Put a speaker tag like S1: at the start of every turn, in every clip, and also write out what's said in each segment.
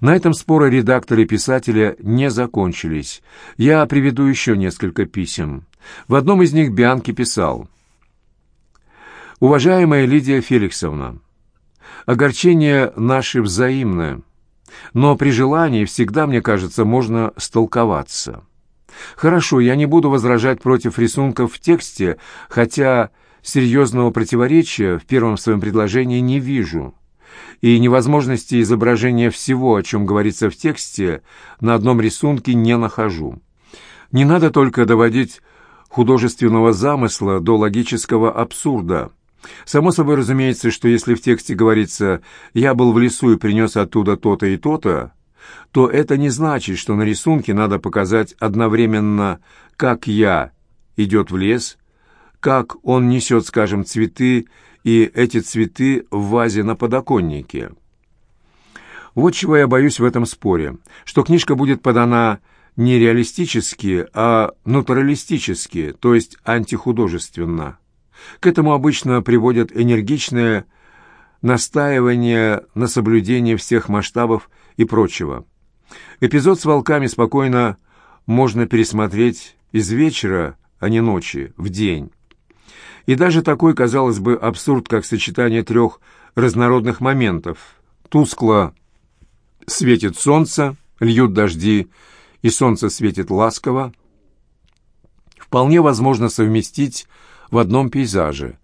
S1: На этом споры редактора и писателя не закончились. Я приведу еще несколько писем. В одном из них Бианки писал «Уважаемая Лидия Феликсовна, огорчение наше взаимное, но при желании всегда, мне кажется, можно столковаться. Хорошо, я не буду возражать против рисунков в тексте, хотя серьезного противоречия в первом своем предложении не вижу» и невозможности изображения всего, о чем говорится в тексте, на одном рисунке не нахожу. Не надо только доводить художественного замысла до логического абсурда. Само собой разумеется, что если в тексте говорится «я был в лесу и принес оттуда то-то и то-то», то это не значит, что на рисунке надо показать одновременно, как «я» идет в лес, как он несет, скажем, цветы и эти цветы в вазе на подоконнике. Вот чего я боюсь в этом споре, что книжка будет подана не реалистически, а натуралистически, то есть антихудожественно. К этому обычно приводят энергичное настаивание на соблюдении всех масштабов и прочего. Эпизод с волками спокойно можно пересмотреть из вечера, а не ночи, в день. И даже такой, казалось бы, абсурд, как сочетание трех разнородных моментов. Тускло светит солнце, льют дожди, и солнце светит ласково, вполне возможно совместить в одном пейзаже.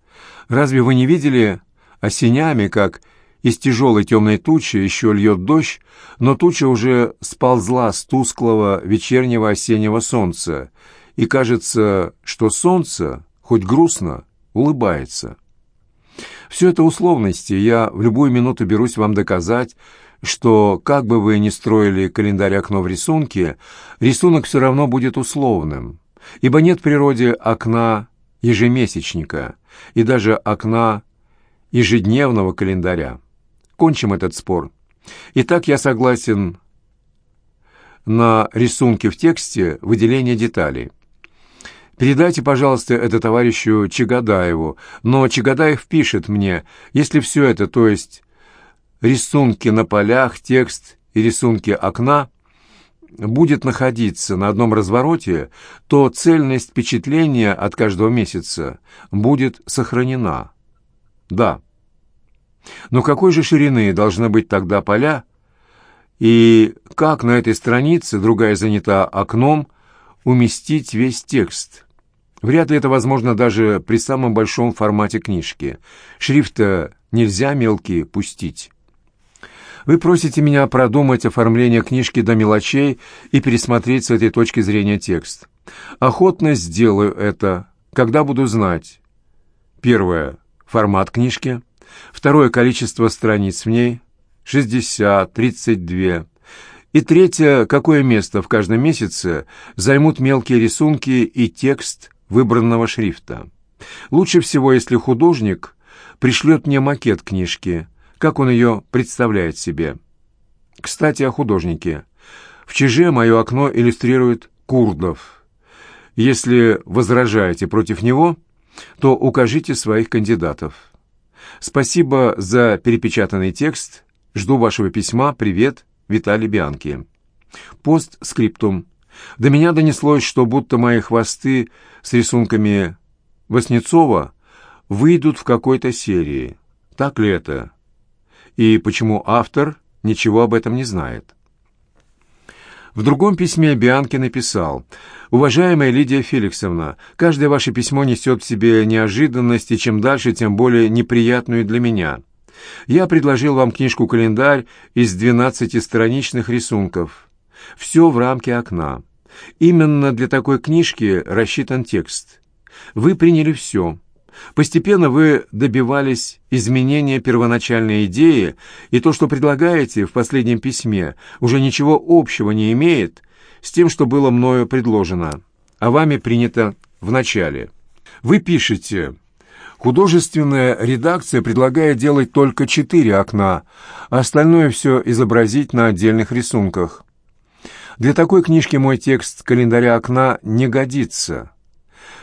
S1: Разве вы не видели осенями, как из тяжелой темной тучи еще льет дождь, но туча уже сползла с тусклого вечернего осеннего солнца, и кажется, что солнце, хоть грустно, улыбается. Все это условности, я в любую минуту берусь вам доказать, что, как бы вы ни строили календарь окно в рисунке, рисунок все равно будет условным, ибо нет в природе окна ежемесячника и даже окна ежедневного календаря. Кончим этот спор. Итак, я согласен на рисунке в тексте выделение деталей. Передайте, пожалуйста, это товарищу Чагадаеву. Но Чагадаев пишет мне, если все это, то есть рисунки на полях, текст и рисунки окна, будет находиться на одном развороте, то цельность впечатления от каждого месяца будет сохранена. Да. Но какой же ширины должны быть тогда поля, и как на этой странице, другая занята окном, уместить весь текст – Вряд ли это возможно даже при самом большом формате книжки. Шрифта нельзя мелкие пустить. Вы просите меня продумать оформление книжки до мелочей и пересмотреть с этой точки зрения текст. Охотно сделаю это, когда буду знать. Первое – формат книжки. Второе – количество страниц в ней – 60, 32. И третье – какое место в каждом месяце займут мелкие рисунки и текст – выбранного шрифта. Лучше всего, если художник пришлет мне макет книжки, как он ее представляет себе. Кстати, о художнике. В Чиже мое окно иллюстрирует Курдов. Если возражаете против него, то укажите своих кандидатов. Спасибо за перепечатанный текст. Жду вашего письма. Привет, Виталий Бианки. Постскриптум. До меня донеслось, что будто мои хвосты с рисунками Васнецова выйдут в какой-то серии. Так ли это? И почему автор ничего об этом не знает? В другом письме Бианки написал «Уважаемая Лидия Феликсовна, каждое ваше письмо несет в себе неожиданность, и чем дальше, тем более неприятную для меня. Я предложил вам книжку-календарь из 12-страничных рисунков. Все в рамке окна. Именно для такой книжки рассчитан текст. Вы приняли все. Постепенно вы добивались изменения первоначальной идеи, и то, что предлагаете в последнем письме, уже ничего общего не имеет с тем, что было мною предложено, а вами принято в начале. Вы пишете Художественная редакция предлагает делать только четыре окна, а остальное все изобразить на отдельных рисунках. Для такой книжки мой текст календаря окна не годится.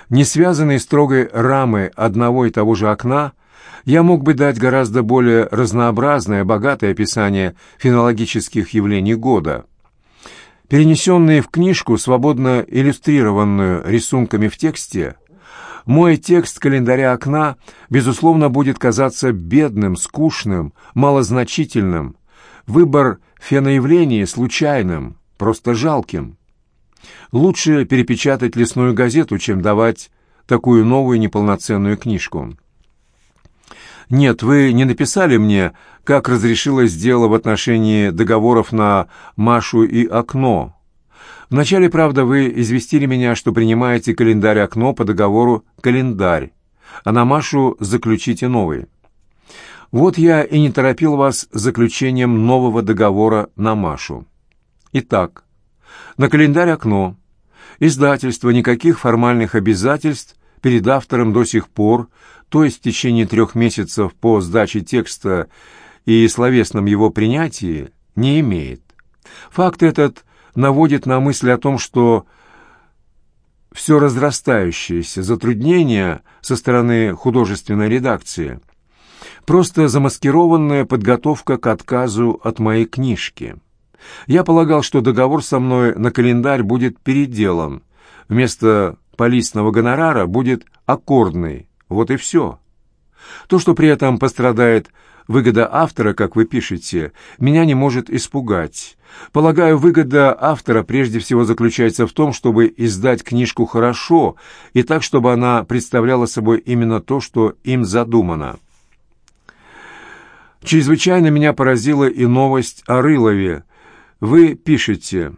S1: Не связанный строгой рамы одного и того же окна Я мог бы дать гораздо более разнообразное, богатое описание фенологических явлений года. Перенесенные в книжку, свободно иллюстрированную рисунками в тексте, мой текст календаря окна, безусловно, будет казаться бедным, скучным, малозначительным, выбор феноявлений случайным, просто жалким. Лучше перепечатать лесную газету, чем давать такую новую неполноценную книжку. Нет, вы не написали мне, как разрешилось дело в отношении договоров на Машу и окно. Вначале, правда, вы известили меня, что принимаете календарь окно по договору календарь, а на Машу заключите новый. Вот я и не торопил вас заключением нового договора на Машу. Итак, на календарь окно. Издательство никаких формальных обязательств перед автором до сих пор, то есть в течение трех месяцев по сдаче текста и словесном его принятии, не имеет. Факт этот наводит на мысль о том, что все разрастающееся затруднение со стороны художественной редакции – просто замаскированная подготовка к отказу от моей книжки. Я полагал, что договор со мной на календарь будет переделан. Вместо полистного гонорара будет аккордный. Вот и все. То, что при этом пострадает выгода автора, как вы пишете, меня не может испугать. Полагаю, выгода автора прежде всего заключается в том, чтобы издать книжку хорошо и так, чтобы она представляла собой именно то, что им задумано. Чрезвычайно меня поразила и новость о Рылове. Вы пишете...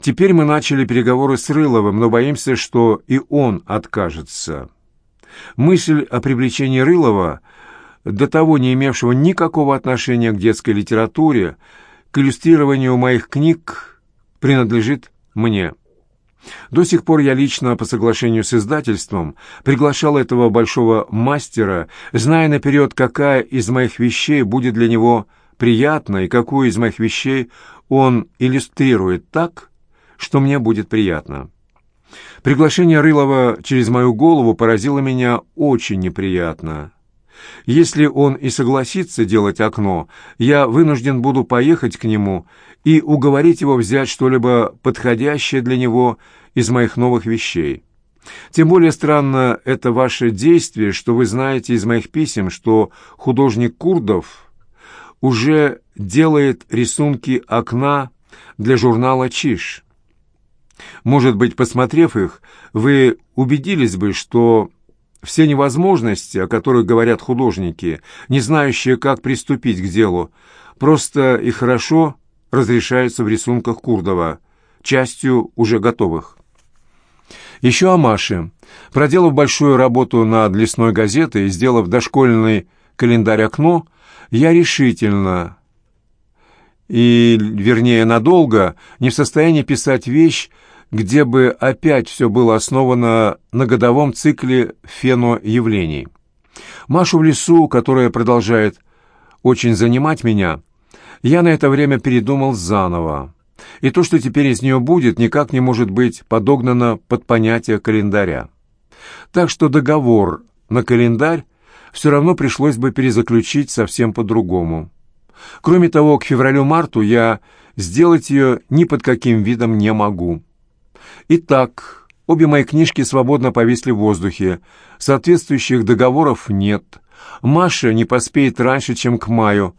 S1: Теперь мы начали переговоры с Рыловым, но боимся, что и он откажется. Мысль о привлечении Рылова, до того не имевшего никакого отношения к детской литературе, к иллюстрированию моих книг, принадлежит мне. До сих пор я лично, по соглашению с издательством, приглашал этого большого мастера, зная наперед, какая из моих вещей будет для него приятна и какую из моих вещей он иллюстрирует так, что мне будет приятно. Приглашение Рылова через мою голову поразило меня очень неприятно. Если он и согласится делать окно, я вынужден буду поехать к нему и уговорить его взять что-либо подходящее для него из моих новых вещей. Тем более странно это ваше действие, что вы знаете из моих писем, что художник Курдов уже делает рисунки окна для журнала «Чиж». Может быть, посмотрев их, вы убедились бы, что все невозможности, о которых говорят художники, не знающие, как приступить к делу, просто и хорошо разрешаются в рисунках Курдова, частью уже готовых. Еще о Маше. Проделав большую работу над лесной газетой и сделав дошкольный календарь «Окно», я решительно, и, вернее, надолго, не в состоянии писать вещь, где бы опять все было основано на годовом цикле феноявлений. Машу в лесу, которая продолжает очень занимать меня, я на это время передумал заново. И то, что теперь из нее будет, никак не может быть подогнано под понятие календаря. Так что договор на календарь все равно пришлось бы перезаключить совсем по-другому. Кроме того, к февралю-марту я сделать ее ни под каким видом не могу. Итак, обе мои книжки свободно повисли в воздухе. Соответствующих договоров нет. Маша не поспеет раньше, чем к маю.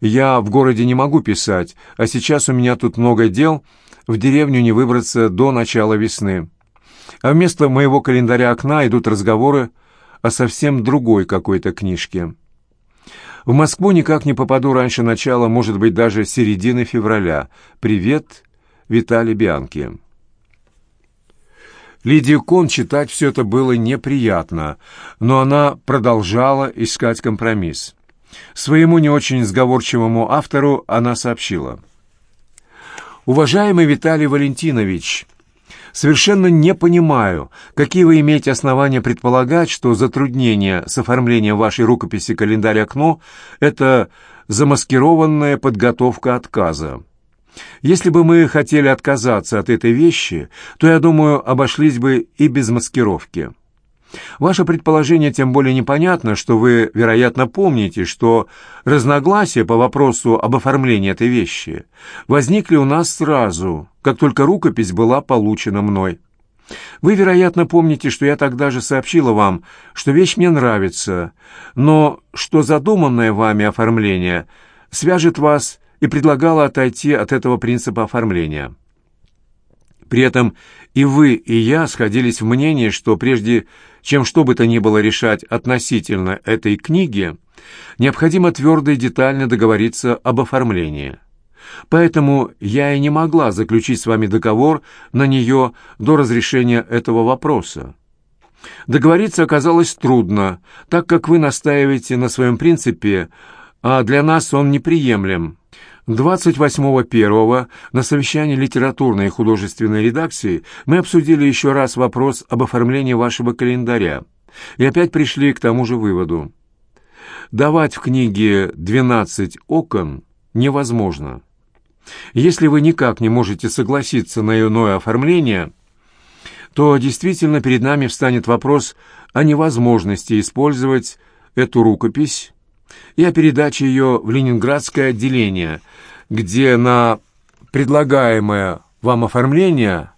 S1: Я в городе не могу писать, а сейчас у меня тут много дел, в деревню не выбраться до начала весны. А вместо моего календаря окна идут разговоры о совсем другой какой-то книжке. В Москву никак не попаду раньше начала, может быть, даже середины февраля. Привет, Виталий Бианки. Лидии Кон читать все это было неприятно, но она продолжала искать компромисс. Своему не очень сговорчивому автору она сообщила. «Уважаемый Виталий Валентинович, совершенно не понимаю, какие вы имеете основания предполагать, что затруднение с оформлением вашей рукописи «Календарь окно» — это замаскированная подготовка отказа. Если бы мы хотели отказаться от этой вещи, то, я думаю, обошлись бы и без маскировки. Ваше предположение тем более непонятно, что вы, вероятно, помните, что разногласия по вопросу об оформлении этой вещи возникли у нас сразу, как только рукопись была получена мной. Вы, вероятно, помните, что я тогда же сообщила вам, что вещь мне нравится, но что задуманное вами оформление свяжет вас и предлагала отойти от этого принципа оформления. При этом и вы, и я сходились в мнении, что прежде чем что бы то ни было решать относительно этой книги, необходимо твердо и детально договориться об оформлении. Поэтому я и не могла заключить с вами договор на нее до разрешения этого вопроса. Договориться оказалось трудно, так как вы настаиваете на своем принципе, а для нас он неприемлем. 28.01 на совещании литературной и художественной редакции мы обсудили еще раз вопрос об оформлении вашего календаря и опять пришли к тому же выводу. Давать в книге «12 окон» невозможно. Если вы никак не можете согласиться на иное оформление, то действительно перед нами встанет вопрос о невозможности использовать эту рукопись и о передаче ее в Ленинградское отделение, где на предлагаемое вам оформление,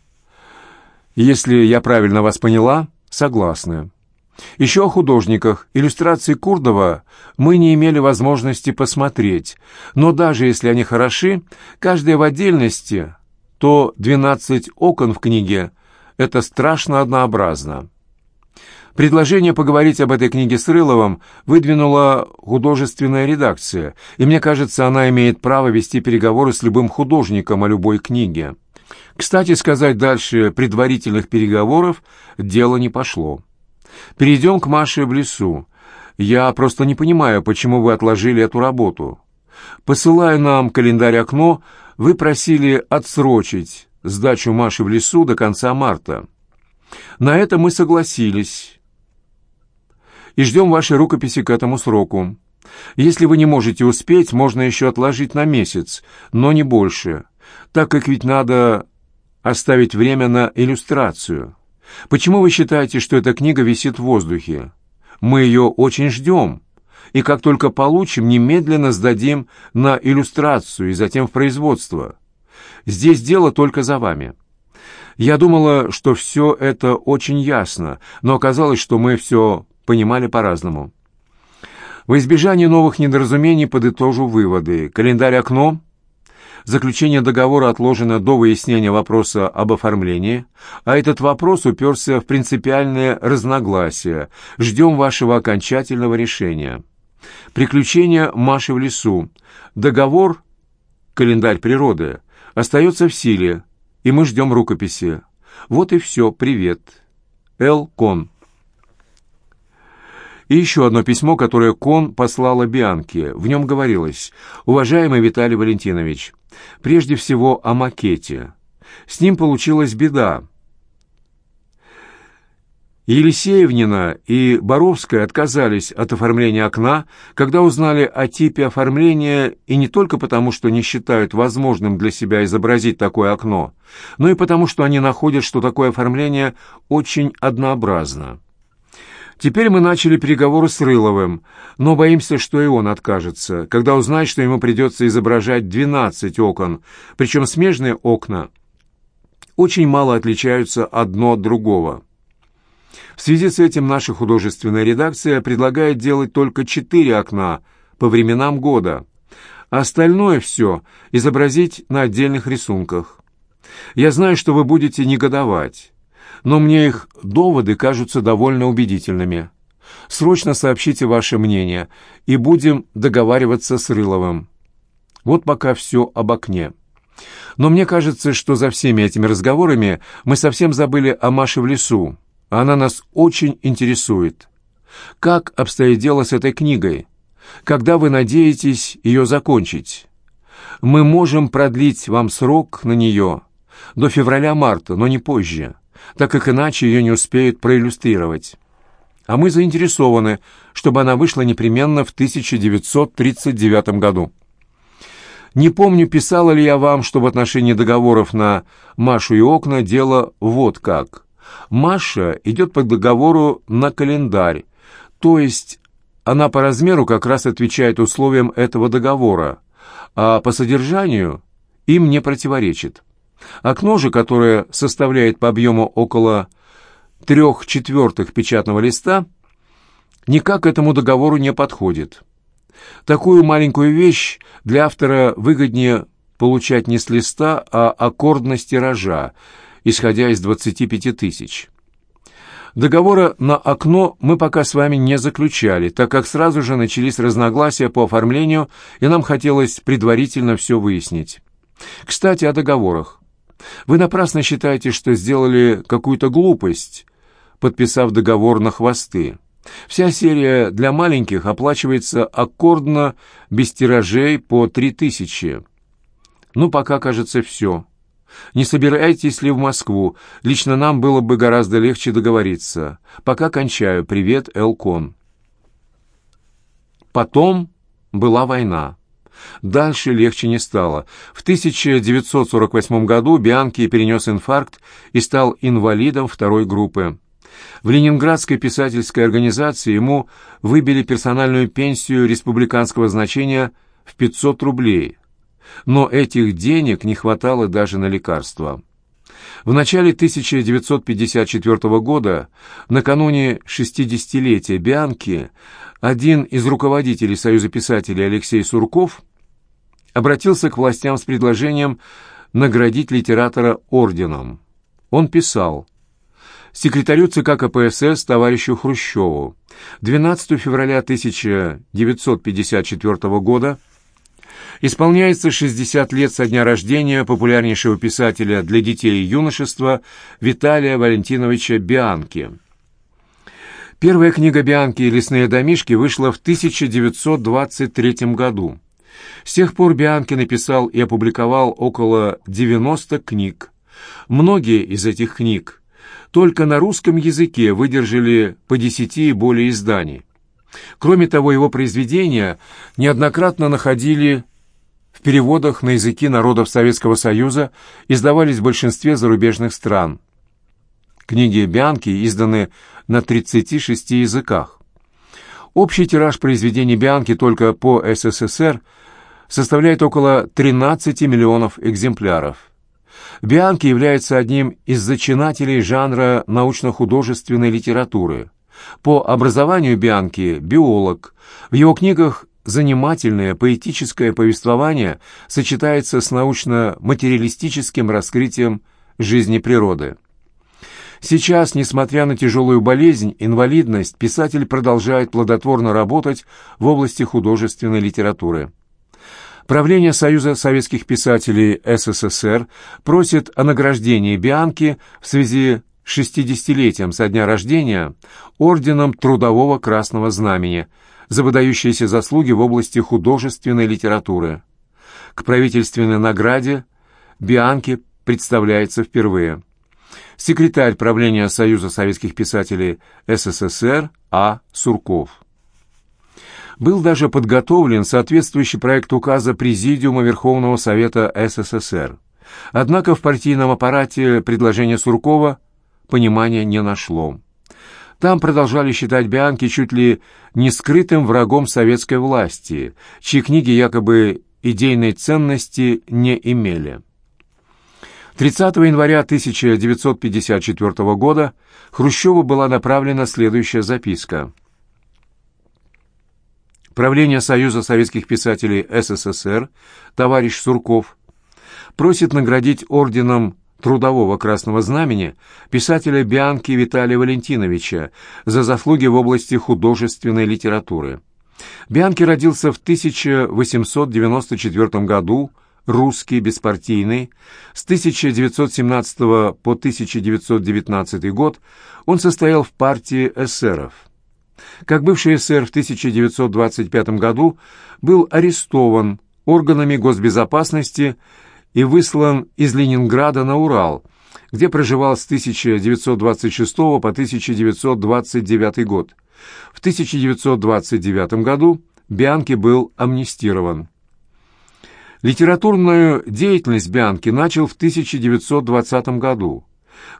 S1: если я правильно вас поняла, согласны. Еще о художниках. Иллюстрации Курдова мы не имели возможности посмотреть, но даже если они хороши, каждая в отдельности, то «Двенадцать окон» в книге — это страшно однообразно. Предложение поговорить об этой книге с Рыловым выдвинула художественная редакция, и мне кажется, она имеет право вести переговоры с любым художником о любой книге. Кстати сказать, дальше предварительных переговоров дело не пошло. Перейдем к Маше в лесу. Я просто не понимаю, почему вы отложили эту работу. Посылая нам календарь-окно, вы просили отсрочить сдачу Маши в лесу до конца марта. На это мы согласились и ждем вашей рукописи к этому сроку. Если вы не можете успеть, можно еще отложить на месяц, но не больше, так как ведь надо оставить время на иллюстрацию. Почему вы считаете, что эта книга висит в воздухе? Мы ее очень ждем, и как только получим, немедленно сдадим на иллюстрацию и затем в производство. Здесь дело только за вами. Я думала, что все это очень ясно, но оказалось, что мы все понимали по-разному. В избежание новых недоразумений подытожу выводы. Календарь «Окно» Заключение договора отложено до выяснения вопроса об оформлении, а этот вопрос уперся в принципиальное разногласие. Ждем вашего окончательного решения. Приключения Маши в лесу. Договор, календарь природы, остается в силе, и мы ждем рукописи. Вот и все. Привет. Л. Кон. И еще одно письмо, которое Кон послала Бианке. В нем говорилось «Уважаемый Виталий Валентинович, прежде всего о макете. С ним получилась беда. Елисеевнина и Боровская отказались от оформления окна, когда узнали о типе оформления, и не только потому, что не считают возможным для себя изобразить такое окно, но и потому, что они находят, что такое оформление очень однообразно. Теперь мы начали переговоры с Рыловым, но боимся, что и он откажется, когда узнает, что ему придется изображать 12 окон, причем смежные окна очень мало отличаются одно от другого. В связи с этим наша художественная редакция предлагает делать только четыре окна по временам года, а остальное все изобразить на отдельных рисунках. Я знаю, что вы будете негодовать но мне их доводы кажутся довольно убедительными. Срочно сообщите ваше мнение, и будем договариваться с Рыловым. Вот пока все об окне. Но мне кажется, что за всеми этими разговорами мы совсем забыли о Маше в лесу. Она нас очень интересует. Как обстоит дело с этой книгой? Когда вы надеетесь ее закончить? Мы можем продлить вам срок на нее до февраля-марта, но не позже так как иначе ее не успеют проиллюстрировать. А мы заинтересованы, чтобы она вышла непременно в 1939 году. Не помню, писала ли я вам, что в отношении договоров на «Машу и окна» дело вот как. Маша идет по договору на календарь, то есть она по размеру как раз отвечает условиям этого договора, а по содержанию им не противоречит. Окно же, которое составляет по объему около трех четвертых печатного листа, никак этому договору не подходит. Такую маленькую вещь для автора выгоднее получать не с листа, а аккордность тиража, исходя из 25 тысяч. Договора на окно мы пока с вами не заключали, так как сразу же начались разногласия по оформлению, и нам хотелось предварительно все выяснить. Кстати, о договорах. Вы напрасно считаете, что сделали какую-то глупость, подписав договор на хвосты. Вся серия для маленьких оплачивается аккордно, без тиражей по три тысячи. Ну, пока, кажется, все. Не собираетесь ли в Москву? Лично нам было бы гораздо легче договориться. Пока кончаю. Привет, Элкон. Потом была война. Дальше легче не стало. В 1948 году Бианки перенес инфаркт и стал инвалидом второй группы. В Ленинградской писательской организации ему выбили персональную пенсию республиканского значения в 500 рублей – но этих денег не хватало даже на лекарства. В начале 1954 года, накануне 60-летия Бианки, один из руководителей Союза писателей Алексей Сурков обратился к властям с предложением наградить литератора орденом. Он писал секретарю ЦК КПСС товарищу Хрущеву 12 февраля 1954 года Исполняется 60 лет со дня рождения популярнейшего писателя для детей и юношества Виталия Валентиновича Бианки. Первая книга Бианки «Лесные домишки» вышла в 1923 году. С тех пор Бианки написал и опубликовал около 90 книг. Многие из этих книг только на русском языке выдержали по десяти и более изданий. Кроме того, его произведения неоднократно находили переводах на языки народов Советского Союза издавались в большинстве зарубежных стран. Книги Бианки изданы на 36 языках. Общий тираж произведений Бианки только по СССР составляет около 13 миллионов экземпляров. Бианки является одним из зачинателей жанра научно-художественной литературы. По образованию Бианки – биолог. В его книгах занимательное поэтическое повествование сочетается с научно-материалистическим раскрытием жизни природы. Сейчас, несмотря на тяжелую болезнь, инвалидность, писатель продолжает плодотворно работать в области художественной литературы. Правление Союза советских писателей СССР просит о награждении Бианки в связи с 60-летием со дня рождения орденом Трудового Красного Знамени – за выдающиеся заслуги в области художественной литературы. К правительственной награде Бианки представляется впервые. Секретарь правления Союза советских писателей СССР А. Сурков. Был даже подготовлен соответствующий проект указа Президиума Верховного Совета СССР. Однако в партийном аппарате предложение Суркова понимания не нашло. Там продолжали считать Бианки чуть ли не скрытым врагом советской власти, чьи книги якобы идейной ценности не имели. 30 января 1954 года Хрущеву была направлена следующая записка. Правление Союза советских писателей СССР, товарищ Сурков, просит наградить орденом Трудового Красного Знамени писателя Бианки Виталия Валентиновича за заслуги в области художественной литературы. Бианки родился в 1894 году, русский, беспартийный. С 1917 по 1919 год он состоял в партии эсеров. Как бывший эсер в 1925 году был арестован органами госбезопасности и выслан из Ленинграда на Урал, где проживал с 1926 по 1929 год. В 1929 году Бианки был амнистирован. Литературную деятельность Бианки начал в 1920 году.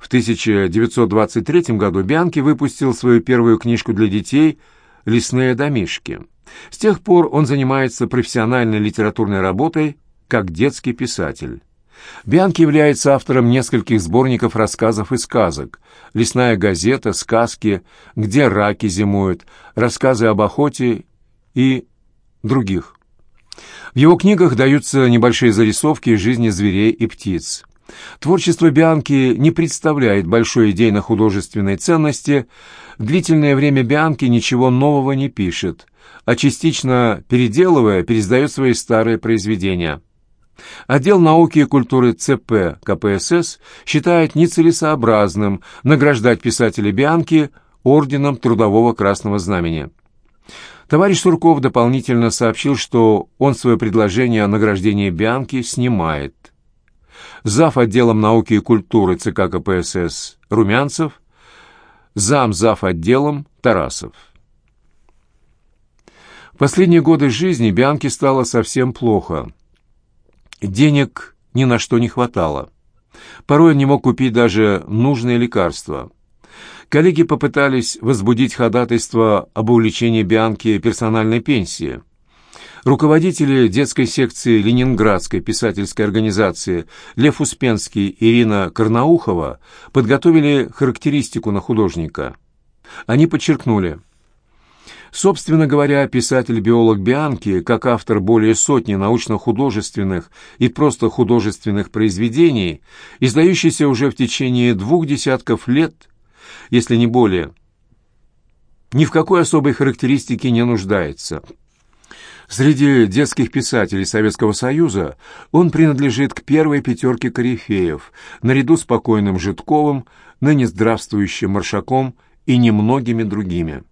S1: В 1923 году Бианки выпустил свою первую книжку для детей «Лесные домишки». С тех пор он занимается профессиональной литературной работой как детский писатель. Бианки является автором нескольких сборников рассказов и сказок. «Лесная газета», «Сказки», «Где раки зимуют», «Рассказы об охоте» и других. В его книгах даются небольшие зарисовки из жизни зверей и птиц. Творчество Бианки не представляет большой идейно-художественной ценности. Длительное время Бианки ничего нового не пишет, а частично переделывая, пересдает свои старые произведения. Отдел науки и культуры ЦП КПСС считает нецелесообразным награждать писателя Бианки орденом Трудового Красного Знамени. Товарищ Сурков дополнительно сообщил, что он свое предложение о награждении Бианки снимает. Зав. отделом науки и культуры ЦК КПСС Румянцев, зам зав. отделом Тарасов. В последние годы жизни Бианке стало совсем плохо. Денег ни на что не хватало. Порой он не мог купить даже нужные лекарства – Коллеги попытались возбудить ходатайство об увеличении Бианки персональной пенсии. Руководители детской секции Ленинградской писательской организации Лев Успенский и Ирина Карнаухова подготовили характеристику на художника. Они подчеркнули, Собственно говоря, писатель-биолог Бианки, как автор более сотни научно-художественных и просто художественных произведений, издающийся уже в течение двух десятков лет – если не более. Ни в какой особой характеристике не нуждается. Среди детских писателей Советского Союза он принадлежит к первой пятерке корифеев, наряду с покойным Житковым, ныне здравствующим Маршаком и немногими другими.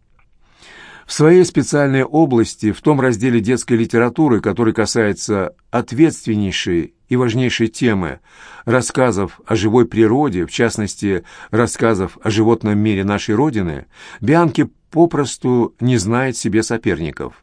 S1: В своей специальной области, в том разделе детской литературы, который касается ответственнейшей и важнейшей темы рассказов о живой природе, в частности, рассказов о животном мире нашей Родины, Бианки попросту не знает себе соперников.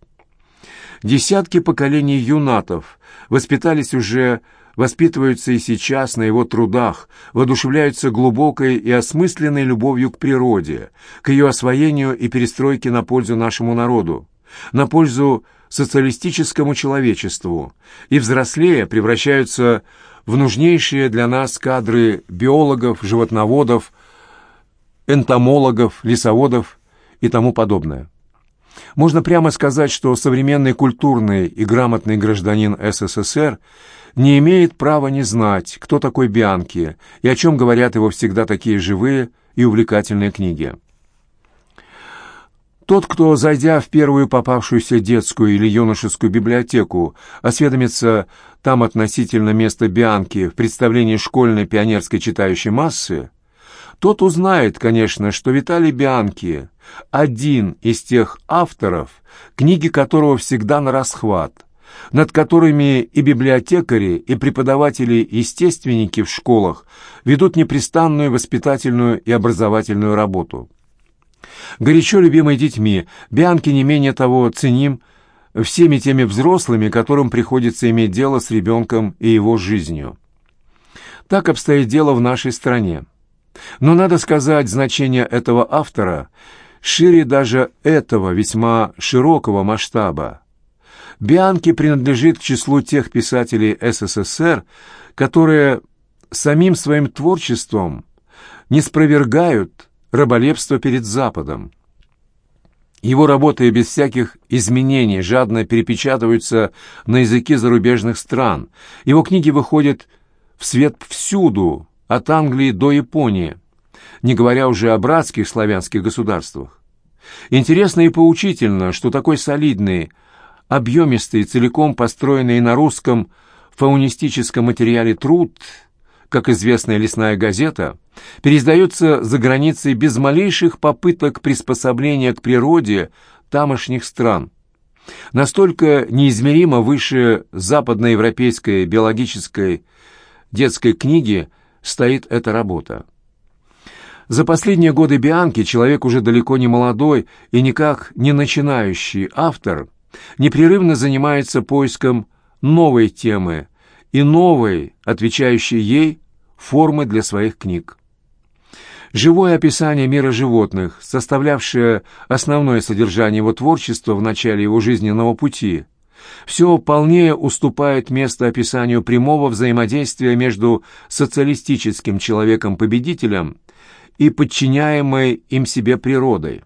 S1: Десятки поколений юнатов воспитались уже, воспитываются и сейчас на его трудах, воодушевляются глубокой и осмысленной любовью к природе, к ее освоению и перестройке на пользу нашему народу, на пользу социалистическому человечеству и, взрослея, превращаются в нужнейшие для нас кадры биологов, животноводов, энтомологов, лесоводов и тому подобное. Можно прямо сказать, что современный культурный и грамотный гражданин СССР не имеет права не знать, кто такой Бианки и о чем говорят его всегда такие живые и увлекательные книги. Тот, кто, зайдя в первую попавшуюся детскую или юношескую библиотеку, осведомится там относительно места Бианки в представлении школьной пионерской читающей массы, тот узнает, конечно, что Виталий Бианки – один из тех авторов, книги которого всегда на расхват, над которыми и библиотекари, и преподаватели-естественники в школах ведут непрестанную воспитательную и образовательную работу. Горячо любимый детьми, Бианки не менее того ценим всеми теми взрослыми, которым приходится иметь дело с ребенком и его жизнью. Так обстоит дело в нашей стране. Но надо сказать, значение этого автора шире даже этого весьма широкого масштаба. Бианки принадлежит к числу тех писателей СССР, которые самим своим творчеством не спровергают раболепство перед Западом. Его работы без всяких изменений жадно перепечатываются на языке зарубежных стран. Его книги выходят в свет всюду, от Англии до Японии, не говоря уже о братских славянских государствах. Интересно и поучительно, что такой солидный, объемистый, целиком построенный на русском фаунистическом материале труд – как известная лесная газета, переиздается за границей без малейших попыток приспособления к природе тамошних стран. Настолько неизмеримо выше западноевропейской биологической детской книги стоит эта работа. За последние годы Бианки человек уже далеко не молодой и никак не начинающий автор непрерывно занимается поиском новой темы – и новой, отвечающей ей, формы для своих книг. Живое описание мира животных, составлявшее основное содержание его творчества в начале его жизненного пути, все полнее уступает место описанию прямого взаимодействия между социалистическим человеком-победителем и подчиняемой им себе природой.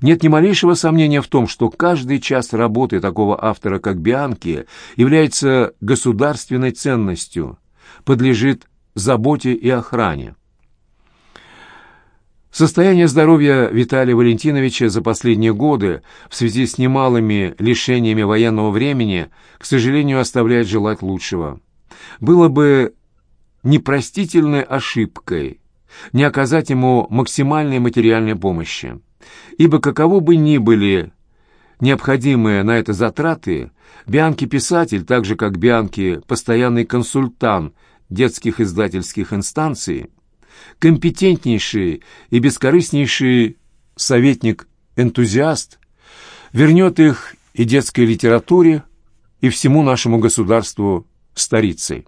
S1: Нет ни малейшего сомнения в том, что каждый час работы такого автора, как Бианки, является государственной ценностью, подлежит заботе и охране. Состояние здоровья Виталия Валентиновича за последние годы в связи с немалыми лишениями военного времени, к сожалению, оставляет желать лучшего. Было бы непростительной ошибкой не оказать ему максимальной материальной помощи, ибо каково бы ни были необходимые на это затраты, Бианки-писатель, так же как Бианки – постоянный консультант детских издательских инстанций, компетентнейший и бескорыстнейший советник-энтузиаст вернет их и детской литературе, и всему нашему государству старицей.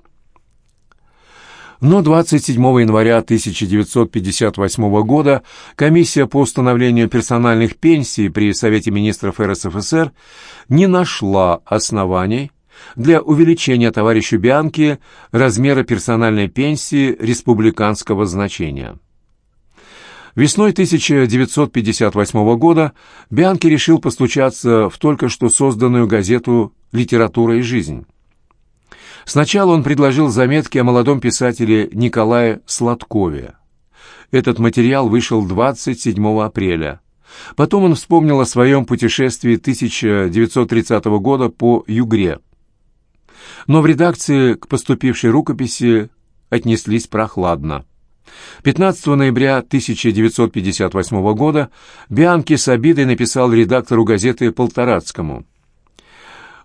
S1: Но 27 января 1958 года комиссия по установлению персональных пенсий при Совете министров РСФСР не нашла оснований для увеличения товарищу Бианки размера персональной пенсии республиканского значения. Весной 1958 года Бианки решил постучаться в только что созданную газету «Литература и жизнь». Сначала он предложил заметки о молодом писателе Николае Сладкове. Этот материал вышел 27 апреля. Потом он вспомнил о своем путешествии 1930 года по Югре – но в редакции к поступившей рукописи отнеслись прохладно. 15 ноября 1958 года Бианки с обидой написал редактору газеты «Полторацкому».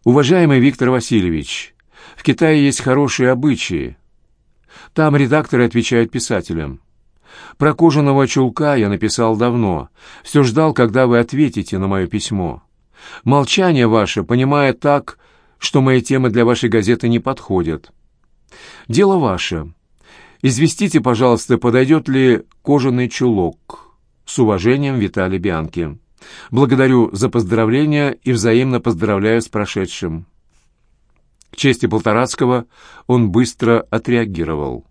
S1: «Уважаемый Виктор Васильевич, в Китае есть хорошие обычаи. Там редакторы отвечают писателям. Про кожаного чулка я написал давно. Все ждал, когда вы ответите на мое письмо. Молчание ваше понимая так, что мои темы для вашей газеты не подходят. Дело ваше. Известите, пожалуйста, подойдет ли кожаный чулок. С уважением, Виталий Бианки. Благодарю за поздравления и взаимно поздравляю с прошедшим. К чести Полторацкого он быстро отреагировал.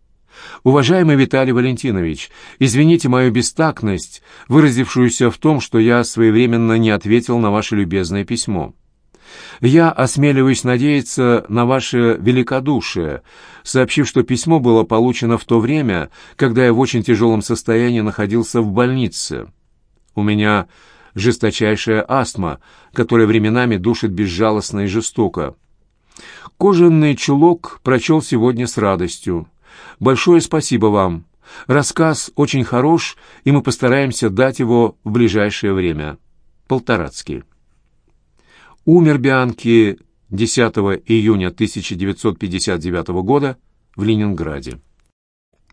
S1: «Уважаемый Виталий Валентинович, извините мою бестактность, выразившуюся в том, что я своевременно не ответил на ваше любезное письмо. Я осмеливаюсь надеяться на ваше великодушие, сообщив, что письмо было получено в то время, когда я в очень тяжелом состоянии находился в больнице. У меня жесточайшая астма, которая временами душит безжалостно и жестоко. Кожаный чулок прочел сегодня с радостью. Большое спасибо вам. Рассказ очень хорош, и мы постараемся дать его в ближайшее время. Полторацкий. Умер Бианки 10 июня 1959 года в Ленинграде.